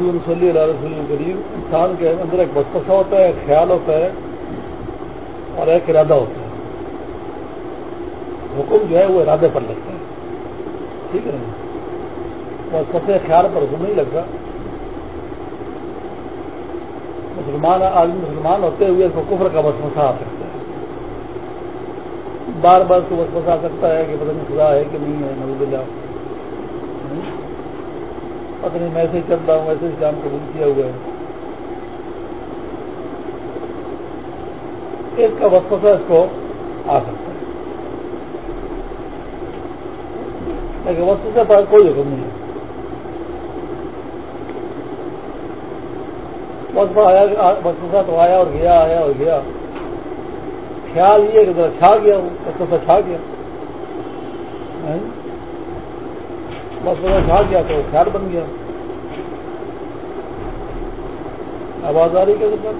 محمد صلی اللہ علیہ وسلم کریم انسان کے اندر ایک بسپسا ہوتا ہے، ایک خیال ہوتا ہے اور ایک ارادہ ہوتا ہے۔ حکم جو ہے وہ ارادے پر لگتا ہے۔ ٹھیک ہے نا؟ بسپسے خیال پر حکم نہیں لگتا۔ مسلمان، آدمی مسلمان ہوتے ہوئے اس کو کفر کا وسوسہ آ سکتا ہے۔ بار بار اس کو وسوسہ آ سکتا ہے کہ پتہ نہیں خدا ہے کہ نہیں ہے نوز اللہ پتہ نہیں میں چل رہا ہوں ایسے اسلام قبول کیا ہوا ہے۔ اس کا وسوسہ اس کو آ سکتا ہے۔ لیکن وسوسہ پر کوئی حکم نہیں ہے۔ وسوسہ تو آیا اور گیا، آیا اور گیا۔ خیال یہ کہ ذرا چھا گیا وسوسہ چھا گیا۔ وسوسہ چھا گیا تو خیال بن گیا۔ آواز آ رہی کیا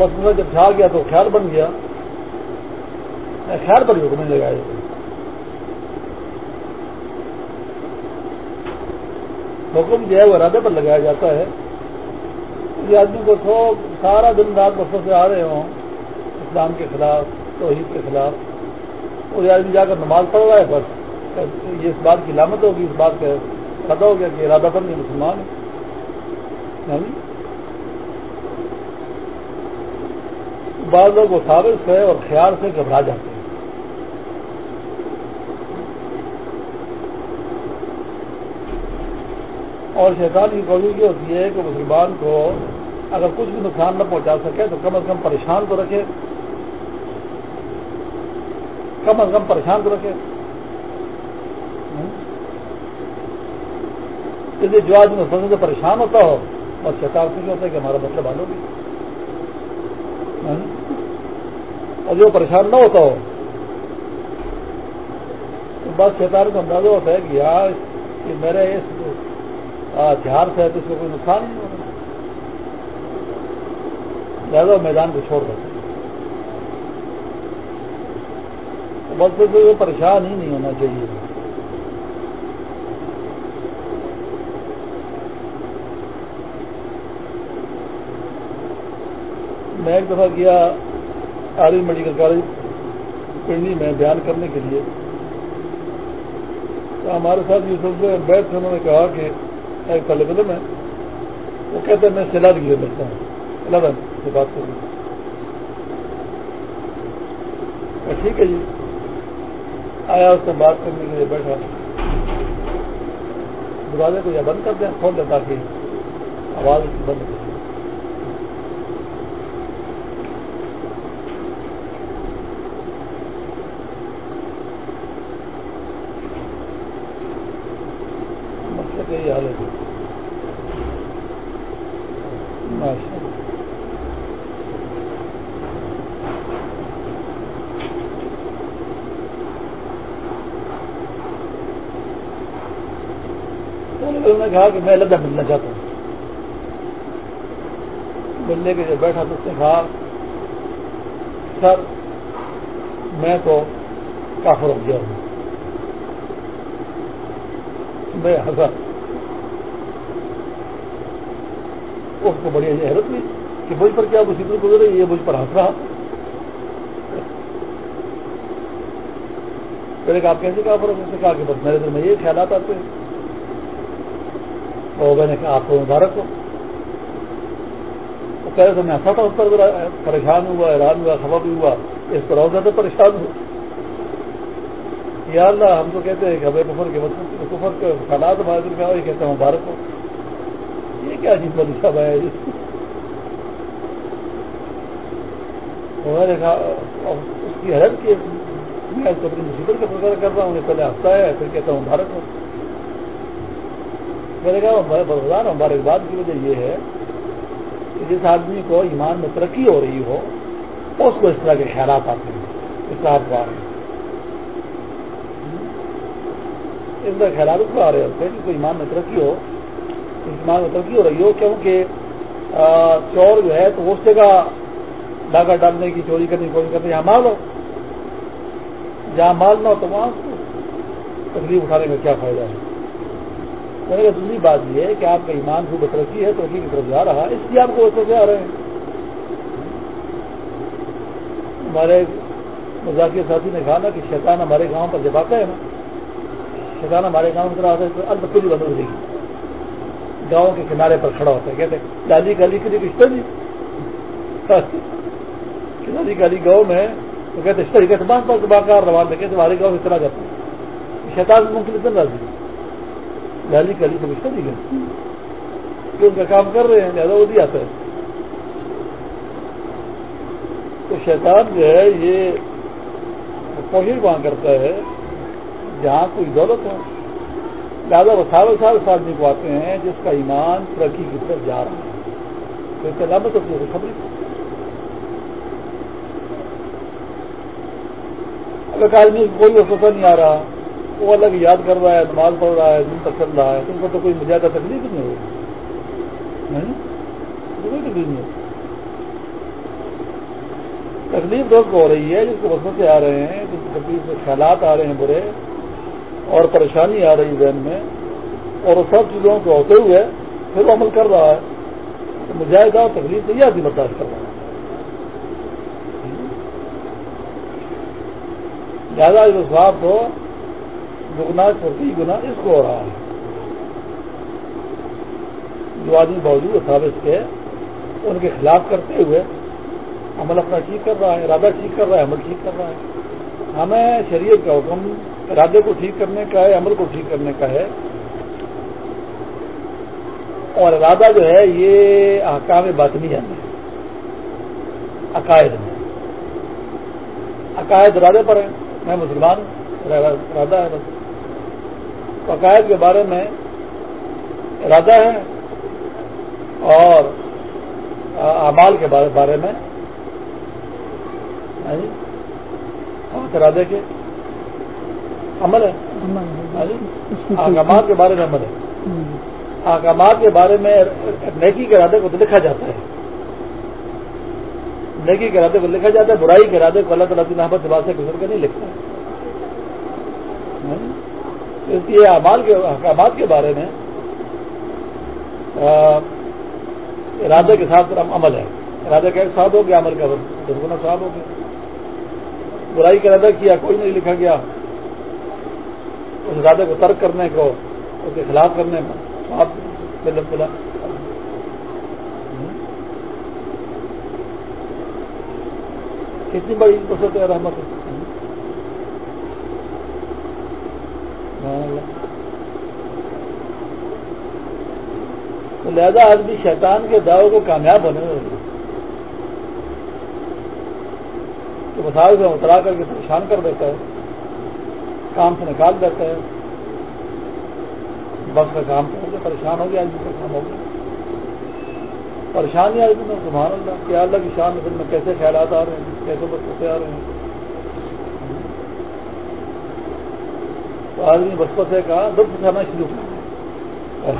وسوسہ جب چھا گیا تو خیال بن گیا۔ خیال پر حکم نہیں لگایا حکم جو ہے وہ ارادے پر لگایا جاتا ہے۔ آدمی کو سو سارا دن رات بسوں سے آ رہے ہوں اسلام کے خلاف توحید کے خلاف۔ وہ آدمی جا کر نماز پڑھ رہا ہے بس۔ یہ اس بات کی علامت ہوگی، اس بات کا پتہ ہو گیا کہ ارادہ پر نہیں مسلمان ہے ہاں جی؟ بعض لوگ وہ سے اور خیال سے گھبرا جاتے ہیں۔ اور شیطان کی کوشش یہ ہوتی ہے کہ مسلمان کو اگر کچھ بھی نقصان نہ پہنچا سکے تو کم از کم پریشان تو رکھے۔ کم از کم پریشان تو رکھے۔ جو آدمی فصل سے پریشان ہوتا ہو اور شیطان سے ہوتا ہے کہ ہمارا مطلب حال ہوگی ہاں؟ اور جو پریشان نہ ہوتا ہو۔ تو بس شیطان کا اندازہ ہوتا ہے کہ یار، کہ میرے اس ہتھیار سے تو اس کو کوئی نقصان نہیں ہوگا لہٰذا میدان کو چھوڑ دیتے بس پریشان ہی نہیں ہونا چاہیے۔ میں ایک دفعہ گیا آرمی میڈیکل کالج پنڈی میں بیان کرنے کے لیے۔ تو ہمارے ساتھ یہ سب سے بیٹھ انہوں نے کہا کہ ایک طالب علم ہے وہ کہتے ہیں میں سیلاب کی لیتا ہوں۔ الیون سے بات کروں ٹھیک ہے جی۔ آیا اس سے بات کرنے کے لیے بیٹھا۔ دروازے کو یا بند کر دیں، کھول دیں تاکہ آواز بند کر یہی حال ہے نے کہا کہ میں لگا ملنا چاہتا ہوں۔ ملنے کے لیے بیٹھا تو اس نے کہا، سر، میں تو کافر ہو گیا ہوں۔ میں ہزار اس کو بڑی حیرت ہوئی کہ مجھ پر کیا مصیبت گزر رہی یہ مجھ پر ہنس رہا۔ پہلے آپ کیسے کہا؟ فرق اس نے کہا کہ بس میرے دل میں یہ خیالات آتے ہیں۔ اور میں نے کہا، آپ کو مبارک ہو۔ پہلے تو میں ہنسا تھا، اس پر پریشان ہوا، حیران ہوا خبر بھی ہوا۔ اس پر اور زیادہ پریشان ہوا۔ یا اللہ، ہم تو کہتے ہیں کہ ہمیں کفر کے کفر کے خیالات ہمارے دل میں آؤ یہ کہتے ہیں مبارک ہو۔ یہ کیا عجیب والی ہے میں نے کہا اس کی حیرت کی میں تو اپنی مصیبت کا فکر کر رہا ہوں پہلے ہفتہ ہے پھر کہتا ہوں مبارک ہو میں نے کہا بردان ہمارے بات کی وجہ یہ ہے کہ جس آدمی کو ایمان میں ترقی ہو رہی ہو اس کو اس طرح کے خیالات آتے ہیں اس طرح کو آ رہے ہیں اس طرح خیالات اس کو آ رہے ہوتے ہیں کہ کوئی ایمان میں ترقی ہو ایمان ہو رہی ہو، کیونکہ چور جو ہے تو اس جگہ ڈاکہ ڈالنے کی، چوری کرنے کی کوشش کرتے یہاں مال ہو۔ جہاں مال نہ ہو تو وہاں تکلیف اٹھانے میں کیا فائدہ ہے؟ دوسری بات یہ ہے کہ آپ کا ایمان خوب ترقی ہے، ترقی کی طرف جا رہا ہے، اس لیے آپ کو وہ سے آ رہے ہیں۔ ہمارے مذاکر ساتھی نے کہا نا کہ شیطان ہمارے گاؤں پر جب آتا ہے نا۔ شیطان ہمارے گاؤں کی آتا ہے تو بند ہو جائے گی گاؤں کے کنارے پر کھڑا ہوتا ہے۔ کہتے ہیں دادی کالی کے لیے کشتہ جی کناری کالی گاؤں میں تو کہتے ہیں کہتے اعتماد پر باقار روان تھے۔ کہتے ہمارے گاؤں اتنا جاتا ہے۔ شیطان مختلف راضی لالی کالی تو کشتہ جی گئے کہ ان کا کام کر رہے ہیں، لہٰذا وہ بھی آتا ہے۔ تو شیطان جو ہے، یہ کوشش وہاں کرتا ہے، جہاں کوئی دولت ہو۔ لہٰذا وہ سارے سال اس آدمی کو آتے ہیں جس کا ایمان ترقی کی طرف جا رہا ہے۔ تو اس کے علامت ہوتی ہے خبر اگر آدمی کوئی وسوسہ نہیں آ رہا، وہ الگ یاد کر رہا ہے، نماز پڑھ رہا ہے، دن تک چل رہا ہے ان کو تو کوئی زیادہ تکلیف نہیں ہوگی۔ کوئی تکلیف نہیں ہوگی۔ تکلیف دوست ہو رہی ہے، جس کو وسوسے آ رہے ہیں، جس کو تکلیف سے خیالات آ رہے ہیں برے اور پریشانی آ رہی ذہن میں اور وہ سب چیزوں کو ہوتے ہوئے پھر وہ عمل کر رہا ہے۔ تو مجاہدہ تکلیف سے یہ آدمی برداشت کر رہا ہے۔ زیادہ صاحب کو دگنا چھوٹی گنا اس کو ہو رہا ہے۔ جو آدمی باوجود ثابت کے ان کے خلاف کرتے ہوئے عمل اپنا ٹھیک کر رہا ہے، ارادہ ٹھیک کر رہا ہے، عمل ٹھیک کر رہا ہے۔ ہمیں شریعت کا حکم ارادے کو ٹھیک کرنے کا ہے، عمل کو ٹھیک کرنے کا ہے۔ اور ارادہ جو ہے، یہ احکام باطنی ہے عقائد میں۔ عقائد ارادے پر ہیں۔ میں مسلمان ارادہ ہے بس۔ عقائد کے بارے میں ارادہ ہے اور اعمال کے بارے میں۔ ہاں جی؟ ارادے کے عمل ہے۔ احکامات کے بارے میں عمل ہے۔ احکامات کے بارے میں نیکی کے ارادے کو تو لکھا جاتا ہے۔ نیکی کے ارادے کو لکھا جاتا ہے برائی کے ارادے کو اللہ تعالیٰ کی نحبت سے سے گزر کے نہیں لکھتا۔ ہے اس لیے اعمال کے احکامات کے بارے میں ارادے کے ساتھ عمل ہے۔ ارادے کا ایک ساتھ ہو گیا عمل کا دسگنا صاحب ہو گیا۔ برائی کا ارادہ کیا کوئی نہیں لکھا گیا۔ اس ارادے کو ترک کرنے کو، اس کے خلاف کرنے میں آپ کتنی بڑی قسط ہے، رحمت لہذا آدمی شیطان کے دعوے کو کامیاب ہونے میں تو مسائل سے اترا کر کے پریشان کر دیتا ہے، کام سے نکال دیتا ہے۔ بس کا کام کر گیا پریشان ہو گیا آدمی کا کام ہو گیا۔ پریشانی آدمی میں سبحان اللہ کیا اللہ کی شان دن میں کیسے خیالات آ رہے ہیں، کیسے بس آ رہے ہیں۔ تو آدمی بچپن سے کہا دکھ اٹھانا شروع کر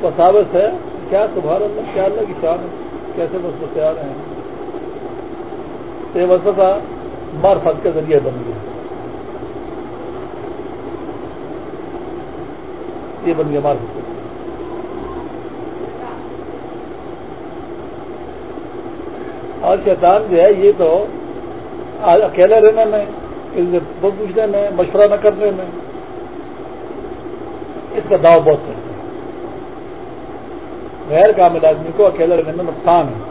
تو ہے، کیا سبحان اللہ، کیا اللہ کی شان ہے، کیسے بس آ رہے ہیں۔ یہ وسطہ مارفت کے ذریعے بن گیا۔ یہ بن گیا مارفت اور شیطان جو ہے، یہ تو اکیلے رہنے میں پوچھنے میں، مشورہ نہ کرنے میں۔ اس کا داؤ بہت ہے غیر کامل آدمی کو اکیلے رہنے میں نقصان ہے۔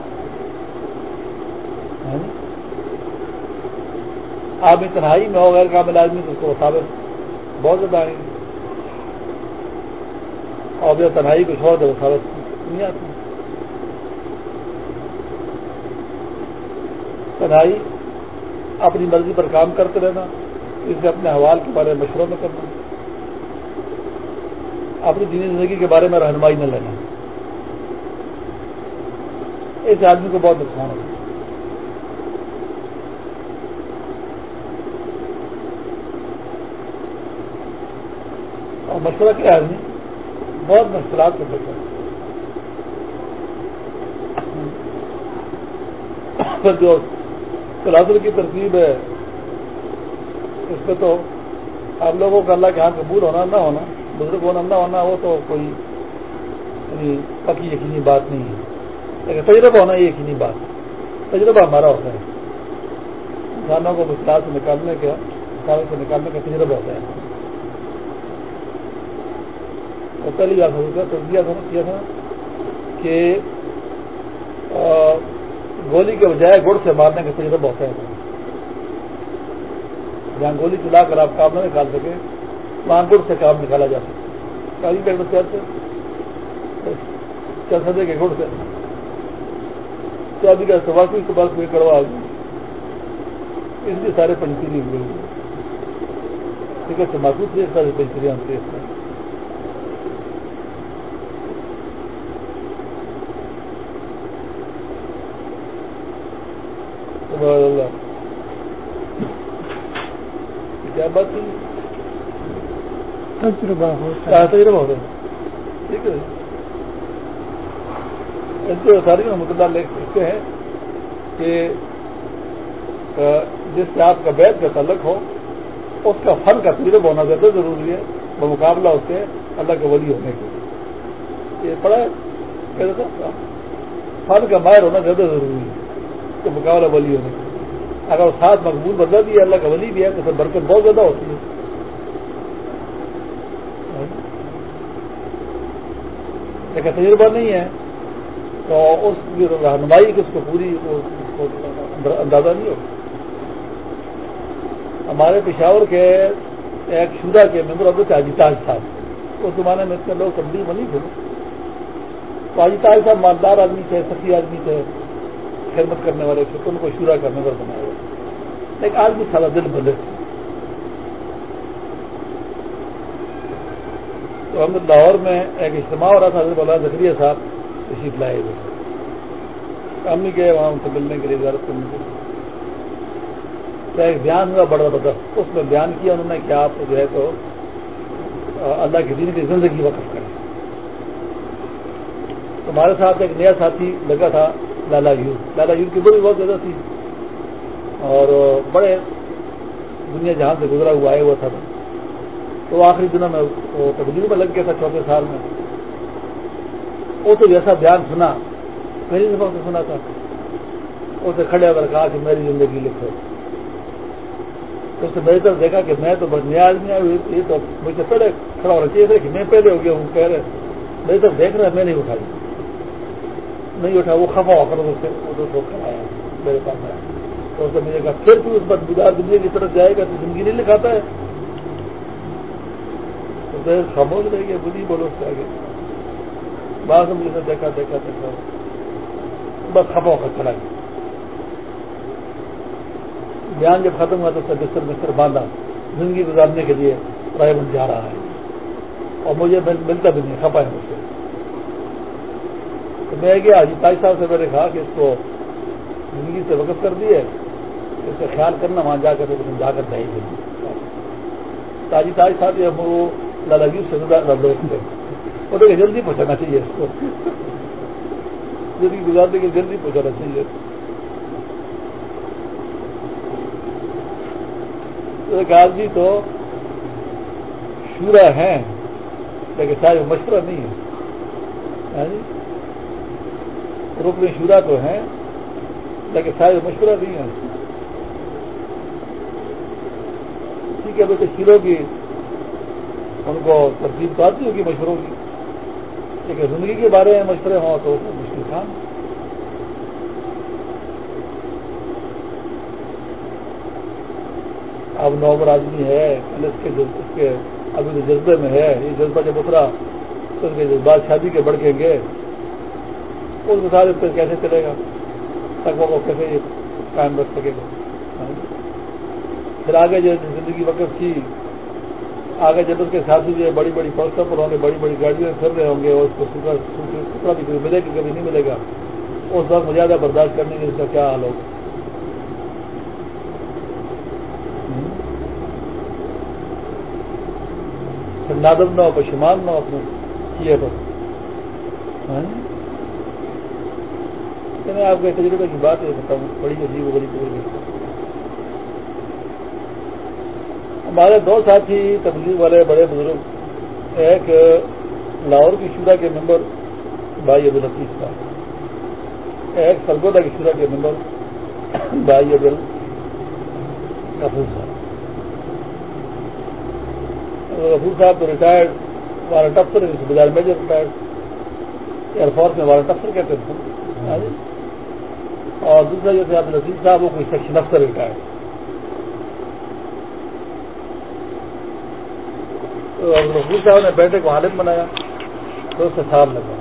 آدمی تنہائی میں ہو غیر قابل آدمی تو اس کو ثابت بہت زیادہ آئیں گے اور جو تنہائی کو چھوڑ دے وہ ثابت نہیں آتی۔ تنہائی اپنی مرضی پر کام کرتے رہنا، اس سے اپنے حوال کے بارے میں مشورہ میں کرنا۔ اپنی دینی زندگی کے بارے میں رہنمائی نہ لینا۔ اس آدمی کو بہت نقصان ہوتا ہے۔ اور مشورہ کیا آدمی بہت مشکلات سے بچا جو کلاسر کی ترتیب ہے، اس میں تو آپ لوگوں کا اللہ کے ہاتھ قبول ہونا نہ ہونا بزرگ ہونا نہ ہونا، وہ تو کوئی یعنی پکی یقینی بات نہیں ہے۔ لیکن تجربہ ہونا یہ یقینی بات تجربہ ہمارا ہوتا ہے۔ انسانوں کو مشکلات سے نکالنے کا سے نکالنے کا تجربہ ہوتا ہے۔ اور پہلی بات کیا تھا کہ گولی کے بجائے گڑ سے مارنے کا تجربہ ہوتا ہے۔ جہاں گولی چلا کر آپ کام نہ نکال سکے وہاں گڑ سے کام نکالا جا سکے۔ چل سکے کہ گڑ سے؟ تو ابھی کا سوال کوئی سوال کوئی کروا اس لیے سارے پنچی نہیں ہوئے ٹھیک ہے تماکو سے سارے پنچریاں ہوتے ہیں کیا بات تھی تجربہ تجربہ ہوتا ہے ٹھیک ہے۔ ساری مقدار لکھ سکتے ہیں کہ جس سے آپ کا بیت کا تعلق ہو اس کا فن کا تجربہ ہونا زیادہ ضروری ہے وہ مقابلہ اس کے اللہ کے ولی ہونے کے یہ پڑا ہے؟ فن کا ماہر ہونا زیادہ ضروری ہے۔ تو مقابلہ ولی ہونے اگر ساتھ مقبول بدلا بھی ہے، اللہ کا ولی بھی ہے، تو پھر برکت بہت زیادہ ہوتی ہے۔ لیکن تجربہ نہیں ہے تو اس کی رہنمائی کی اس کو پوری اندازہ نہیں ہوگا۔ ہمارے پشاور کے ایک شدہ کے ممبر ہوتے تھے اجیتاج صاحب، اس زمانے میں اتنے لوگ تبدیل بنی تھے۔ تو اجیتاج صاحب مالدار آدمی تھے سچی آدمی تھے۔ خدمت کرنے والے تھے ان کو شورا کا ممبر بنایا ایک آدمی سارا دل بندے تھے تو ہم لاہور میں ایک اجتماع ہو رہا تھا، حضرت اللہ زکریہ صاحب تشریف لائے ہوئے۔ ہم نہیں گئے وہاں ان سے ملنے کے لیے اجازت کرنے کے لیے۔ ایک بیان ہوا بڑا زبردست۔ اس میں بیان کیا انہوں نے کہ آپ جو ہے تو اللہ کے دین کی زندگی وقف کریں۔ تمہارے ساتھ ایک نیا ساتھی لگا تھا لالا یو لالا یو کی بڑی بہت زیادہ تھی۔ اور بڑے دنیا جہاں سے گزرا ہوا آئے ہوا تھا۔ تو آخری دنوں میں وہ تبدیلی میں لگ گیا تھا، چوتھے سال میں۔ وہ تو جیسا بیان سنا، پہلی دفعہ سے سنا تھا۔ اسے کھڑے ہو کر کہا کہ میری زندگی لکھو۔ تو اس نے میری طرف دیکھا کہ میں تو بس نیا آدمی آئی یہ تو مجھے پہلے کھڑا ہونا چاہیے تھا کہ میں پہلے ہو گیا ہوں، کہہ رہے میری طرف دیکھ رہا میں نہیں اٹھائی۔ نہیں اٹھا، وہ خفا ہو کر آیا، میرے پاس آیا۔ تو اس نے مجھے کہا، پھر تو اس بات گزار دنیا کی طرف جائے گا تو زندگی نہیں لکھاتا ہے۔ تو خاموش رہے گی بدھی بولو اس سے آگے۔ بعض مجھے دیکھا دیکھا دیکھا۔ بس خفا ہو کر چلا گیا بیان جب ختم ہوا تو اس کا بستر بستر باندھا۔ زندگی گزارنے کے لیے رائے بن جا رہا ہے۔ اور مجھے ملتا بھی نہیں کھپا ہے مجھ سے۔ تو میں گیا جی تاج صاحب سے میں نے کہا کہ اس کو زندگی سے وقف کر دی ہے اس کا خیال کرنا، وہاں جا کر جا کر دہی دیں تاجی تاج صاحب جو وہ لالا جی سے وہ دیکھے جلدی پہنچانا چاہیے اس کو۔ زندگی گزارنے کے جلدی پہنچانا چاہیے۔ ایک آدمی تو شورا ہے لیکن شاید مشورہ نہیں ہے۔ ہاں جی؟ رکن شورا تو ہیں، لیکن شاید مشورہ نہیں ہے ٹھیک ہے بیٹے شیروں کی، ان کو ترتیب تو آتی ہوگی مشوروں کی، لیکن زندگی کے بارے میں مشورے ہوں تو مشکل کام۔ اب نوبر آدمی ہے اس کے اس کے ابھی جذبے میں ہے، یہ جذبہ جب اترا تو اس کے جذبات شادی کے بڑھ کے گئے۔ اس مثال اس کیسے چلے گا؟ تک وہ کیسے قائم رکھ سکے گا پھر آگے جو زندگی وقت کی، آگے جب اس کے ساتھی جو بڑی بڑی پوسٹوں پر ہوں گے، بڑی بڑی گاڑیوں میں پھر رہے ہوں گے، اور اس کو سترا بھی کبھی ملے گا کبھی نہیں ملے گا، اس وقت زیادہ برداشت کرنے کے اس کا کیا حال ہوگا؟ نادم نہ ہو پشمان نہ ہو اپنے کیے پر۔ میں آپ کے تجربے کی بات ہے بتاؤں بڑی عجیب بڑی تجربے ہمارے دو ساتھی تبلیغ والے بڑے بزرگ ایک لاہور کی شورا کے ممبر بھائی عبد الحفیظ صاحب ایک سرگودا کی شورا کے ممبر بھائی عبد غفور صاحب غفور صاحب تو ریٹائرڈ وارنٹ افسر بازار میجر ریٹائرڈ ایئر فورس میں وارنٹ افسر کہتے تھے۔ ہاں جی۔ اور دوسرا جو تھے عبد الحفیظ صاحب وہ کوئی سیکشن افسر ریٹائرڈ رفیع صاحب نے بیٹے کو عالم بنایا، تو اس سے سال لگا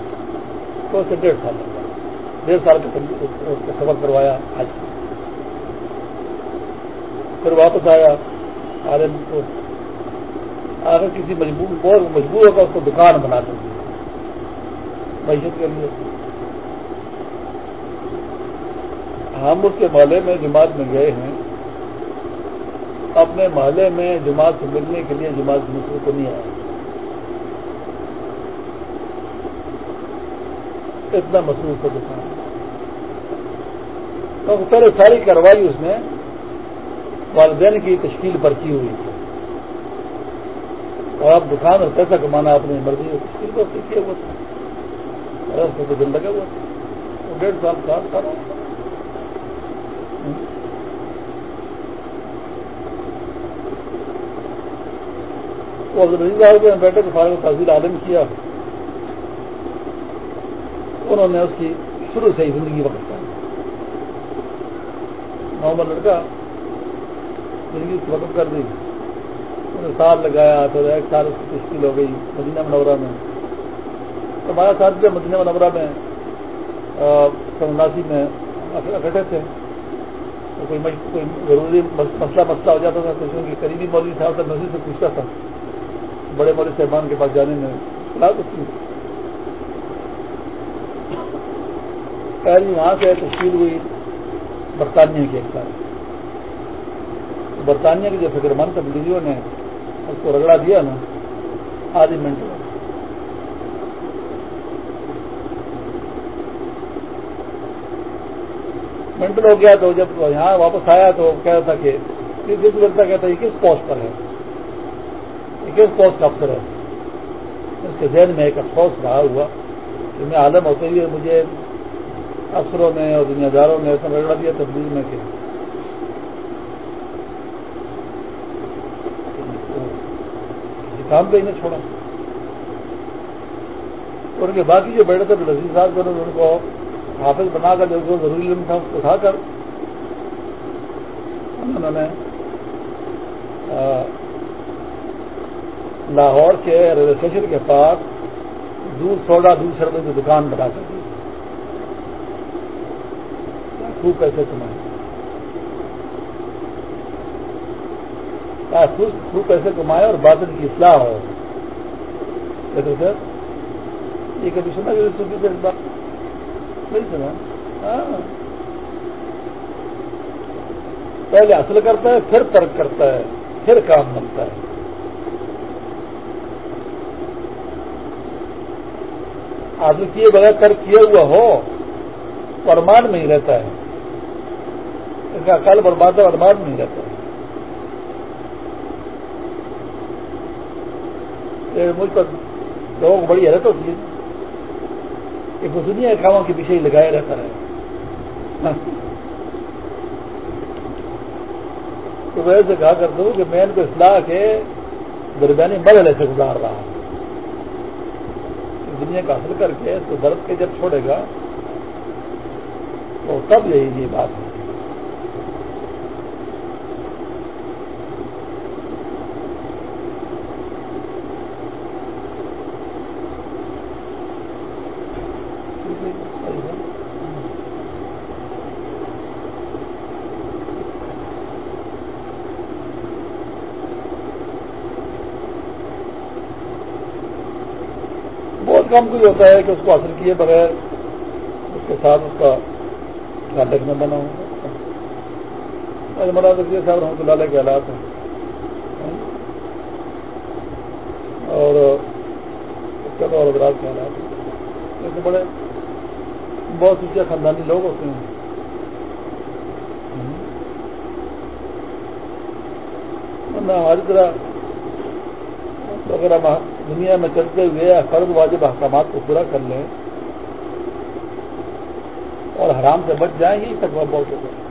تو اس سے ڈیڑھ سال لگا ڈیڑھ سال کا سفر کروایا۔ آج پھر واپس آیا۔ عالم کو اگر کسی مجبور بہت مجبور ہوگا اس کو دکان بنا دیں معیشت کے لیے۔ ہم اس کے محلے میں جماعت میں گئے ہیں۔ اپنے محلے میں جماعت سے ملنے کے لیے جماعت مصر کو نہیں آیا اتنا مصروف ہے دکان۔ تو پہلے ساری کاروائی اس نے والدین کی تشکیل پر کی ہوئی تھی۔ اور اب دکان اور پیسہ کمانا اپنی مرضی اور تشکیل پر کیا ہوا تھا۔ اور اس کو دن لگا ہوا تھا۔ وہ ڈیڑھ سال کام کر رہا وہ صاحب کے فارغ تحصیل عالم کیا۔ انہوں نے اس کی شروع سے ہی زندگی وقت کر نارمل لڑکا زندگی وقت کر دی۔ انہوں نے سال لگایا پھر ایک سال اس کی تشکیل ہو گئی مدینہ منورہ میں۔ ہمارا ساتھ جو مدینہ منورہ میں سناسی میں اکٹھے تھے۔ کوئی کوئی ضروری مسئلہ مسئلہ ہو جاتا تھا، تو ان کی قریبی مولوی صاحب سے نظر سے پوچھتا تھا۔ بڑے مولوی صاحبان کے پاس جانے میں پہلی وہاں سے تشکیل ہوئی برطانیہ کے ایک ساتھ برطانیہ کی جو فکر مند تبدیلیوں نے اس کو رگڑا دیا نا، آدھی منٹ۔ میں ہو گیا تو جب یہاں واپس آیا تو کہہ رہا تھا کہ کس لگتا کہتا یہ کس پوسٹ پر ہے؟ کس پوسٹ کا افسر ہے؟ اس کے ذہن میں ایک افسوس رہا ہوا کہ میں عالم ہوتے ہوئے مجھے افسروں نے اور دنیا داروں نے ایسا رگڑا دیا تبدیل میں کہ کام پہ ہی نہیں چھوڑا۔ اور ان کے باقی جو بیٹھے تھے رزیز صاحب انہوں نے ان کو حافظ بنا کر جو ضروری علم تھا اس کو اٹھا کر انہوں نے لاہور کے ریلوے اسٹیشن کے پاس دودھ، سوڈا دودھ شربت کی دکان بنا کر دی۔ خوب پیسے کمائے۔ خوب پیسے کمائے اور باطن کی اصلاح ہو۔ سر، یہ کبھی سنا کہ بات سنا۔ ہاں۔ پہلے حاصل کرتا ہے، پھر ترک کرتا ہے، پھر کام بنتا ہے۔ آدمی کیے بغیر ترک کیا ہوا ہو ارمان میں ہی رہتا ہے۔ اس کا کل برباد ارمان میں ہی رہتا ہے۔ مجھ پر لوگوں کو بڑی حیرت ہوتی ہے۔ ایک وہ دنیا کاموں کے پیچھے ہی لگائے رہتا ہے تو میں سے کہا کر دوں کہ میں ان کو اصلاح کے درمیانی مرحلے سے گزار رہا ہوں۔ دنیا کا حاصل کر کے اس کو درد کے جب چھوڑے گا، تو تب یہی یہ بات ہے۔ کم کوئی ہوتا ہے کہ اس کو حاصل کیے بغیر اس کے ساتھ اس کا ناٹک میں بنا ہوں۔ مراد صاحب رحمۃ اللہ علیہ کے حالات ہیں۔ اور اس کے اور حضرات کے حالات ہیں۔ ایسے بڑے بہت اونچے خاندانی لوگ ہوتے ہیں۔ ہماری طرح اگر ہم دنیا میں چلتے ہوئے فرض واجب احکامات کو پورا کر لیں اور حرام سے بچ جائیں گی تک وہ بہت ہوگا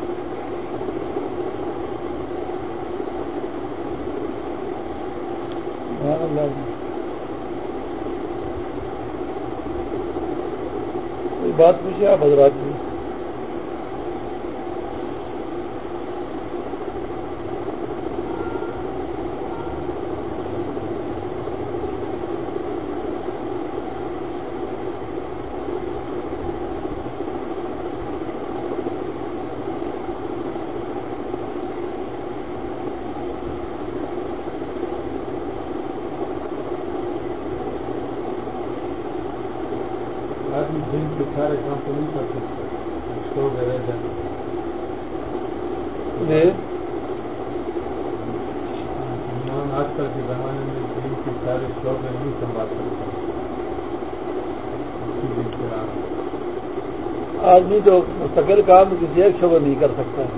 کوئی بات پوچھے آپ حضرات جی؟ جی آدمی تو مستقل کام کسی ایک شعبہ نہیں کر سکتا۔ ہے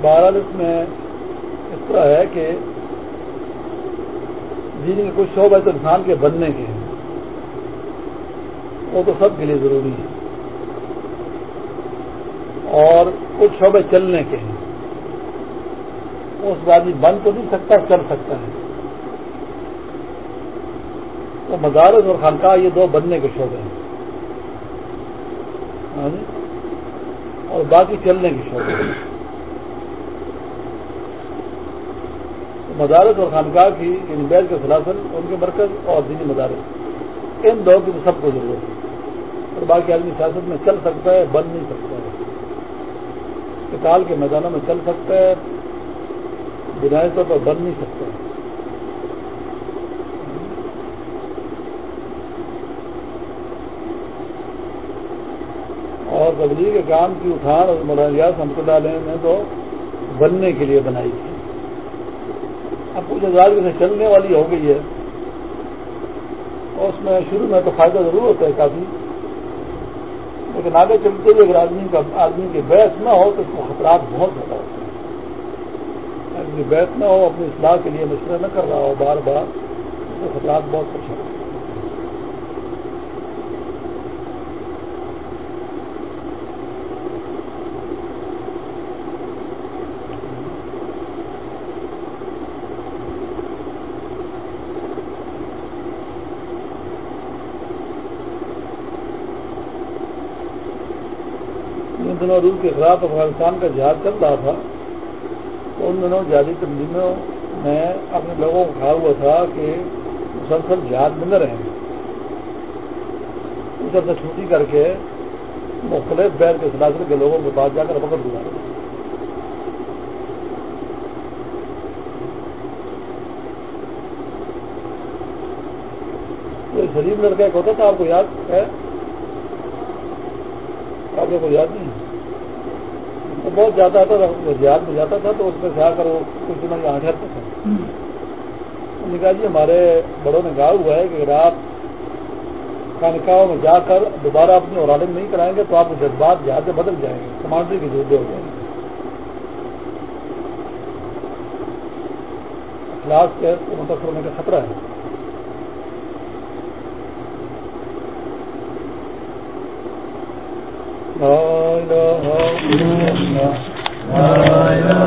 بہرحال اس میں اس طرح ہے کہ جن کے کچھ شعبہ تو انسان کے بننے کے ہیں۔ وہ تو سب کے لیے ضروری ہے اور کچھ شعبے چلنے کے ہیں۔ اس بات بند تو نہیں سکتا، چل سکتا ہے۔ تو مدارس اور خانقاہ یہ دو بننے کے شعبے ہیں۔ ہاں جی؟ اور باقی چلنے کے شعبے ہیں۔ مدارس اور خانقاہ کی یعنی ان بیل کے سلاسل، ان کے مرکز اور دینی مدارس ان دو کی تو سب کو ضرورت ہے۔ اور باقی آدمی سیاست میں چل سکتا ہے، بن نہیں سکتا ہے۔ کتال کے میدانوں میں چل سکتا ہے بنیادی طور پر بن نہیں سکتا اور تبلیغ کے کام کی اٹھان اور مولانا سمت اللہ علیہ نے تو بننے کے لیے بنائی تھی۔ اب کچھ ہزار سے چلنے والی ہو گئی ہے۔ اور اس میں شروع میں تو فائدہ ضرور ہوتا ہے کافی۔ لیکن آگے چلتے ہوئے اگر آدمی کا آدمی کی بحث نہ ہو تو اس کو خطرات بہت زیادہ ہوتے ہیں۔ آدمی بحث نہ ہو، اپنی اصلاح کے لیے مشورہ نہ کر رہا ہو بار بار، اس کو خطرات بہت کچھ ہوتے ہیں دنوں روس کے خلاف افغانستان کا جہاد چل رہا تھا، تو ان دنوں جہادی تنظیموں میں اپنے لوگوں کو کھا ہوا تھا کہ مسلسل جہاد میں نہ رہیں۔ اس سے کر کے مختلف بیر کے سلاسل کے لوگوں کے پاس جا کر پکڑ دیا شریف لڑکا ایک ہوتا تھا، آپ کو یاد ہے؟ آپ کو یاد نہیں وہ بہت جاتا تھا جہاد میں جاتا تھا تو اس میں سے آ کر وہ کچھ دنوں یہاں ٹھہرتا تھا نے کہا جی ہمارے بڑوں نے کہا ہوا ہے کہ اگر آپ خانقاہوں میں جا کر دوبارہ اپنی اور نہیں کرائیں گے تو آپ کے جذبات جہاز سے بدل جائیں گے کمانڈری کے جوتے ہو جائیں گے۔ اخلاق کے متاثر ہونے کا خطرہ ہے۔ إله إلا الله.